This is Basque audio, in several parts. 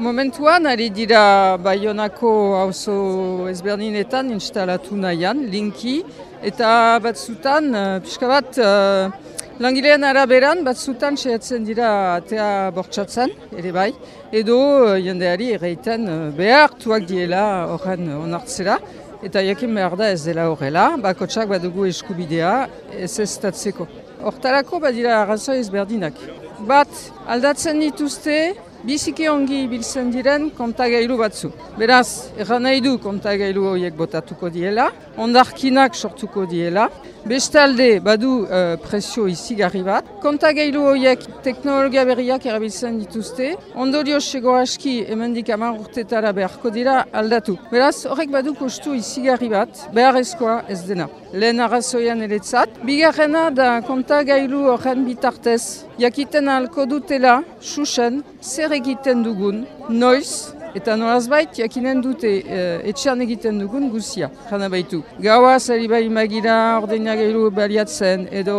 Momentuan, ari dira Bayonako auzo ezberdinetan instalatu nahian, linki, eta batzutan, uh, pixka bat, uh, langilean araberan, batzutan sehatzen dira atea bortxatzen, ere bai, edo uh, jendeari erreiten uh, behartuak diela horren onartzera, eta jakin behar da ez dela horrela, bakotsak badugu eskubidea ez ez tatzeko. Hortarako badira arrazoi ezberdinak. Bat, aldatzen dituzte, biziki ongi biltzen diren kontagailu batzu. Beraz, erran nahi du kontagailu horiek botatuko diela, ondarkinak sortuko diela, bestalde badu uh, presio izigarri bat, kontagailu horiek teknologia berriak erabiltzen dituzte, ondorio sego aski emendik amar urtetara beharko dira aldatu. Beraz, horrek badu kostu izigarri bat, beharrezkoa ez dena. Lehen arrazoian eretzat, bigarrena da kontagailu horren bitartez, jakiten ahalko dutela, susen, zer egiten dugun, noiz, eta nolazbait jakinen dute e, etxean egiten dugun guzia, jana baitu. Gaua zari bai magira ordenagailu baliatzen edo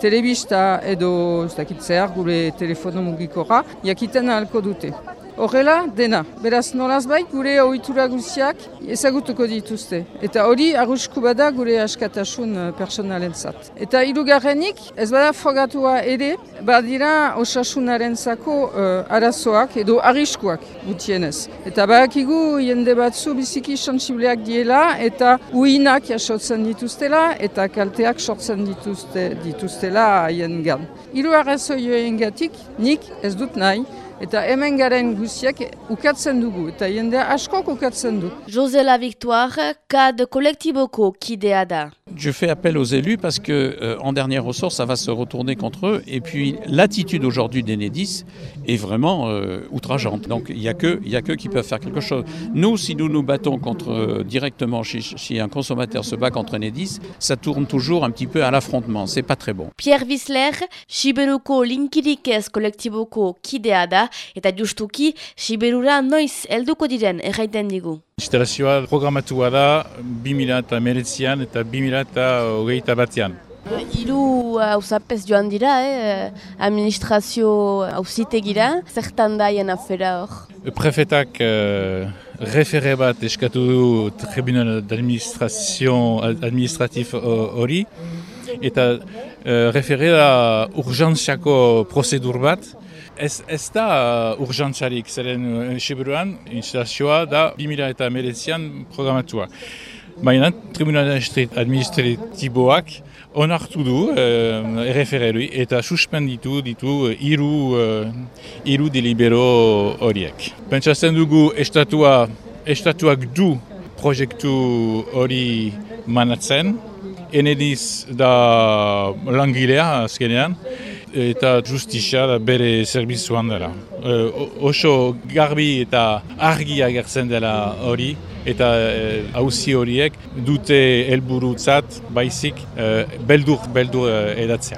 telebista edo ez dakit zehar gure telefono mugikorra, jakiten ahalko dute. Horrela, dena. Beraz, nolaz bai, gure ohitura guziak ezagutuko dituzte. Eta hori, arrusku bada gure askatasun uh, personalen zat. Eta irugarrenik, ez bada fogatua ere, badira osasunaren zako uh, arazoak edo arriskuak gutienez. Eta badakigu jende batzu biziki sensibleak diela eta uinak jasotzen dituztela eta kalteak sortzen dituzte, dituztela haien gan. Iru arrazoioen gatik, nik ez dut nahi, Eta hemen garen guziak ukatzen dugu, eta jendea askok ukatzen du. José La Victoire, CAD kolektiboko kidea da. Je fais appel aux élus parce que, euh, en dernier ressort, ça va se retourner contre eux. Et puis, l'attitude aujourd'hui d'Enedis est vraiment euh, outrageante. Donc, il n'y a que, il y a que qui peuvent faire quelque chose. Nous, si nous nous battons contre euh, directement, si, si, un consommateur se bat contre Enedis, ça tourne toujours un petit peu à l'affrontement. C'est pas très bon. Pierre Wissler, Siberuko linkirikez kolektiboko kidea da, eta justuki Siberura noiz helduko diren erraiten digu. Instalazioa programatua da 2000 eta 2008 batean. Hiru hauzapez joan dira, eh? administrazio hauzitegira, zertan daien afera hor? Prefetak uh, refere bat eskatu du tribunal administratif hori, eta uh, refere da urgentziako prozedur bat, Ez, ez da uh, urgentzarik zeren uh, Siberuan instalazioa da 2000 eta meretzian programatua. Baina Tribunal Administratiboak onartu du uh, errefererui eta suspenditu ditu iru, iru delibero horiek. Pentsatzen dugu estatua, estatuak du proiektu hori manatzen, enediz da langilea azkenean, eta justizia da bere zerbitzuan dela. E, oso garbi eta argi agertzen dela hori, eta hauzi horiek dute helburutzat baizik beldur, beldur edatzea.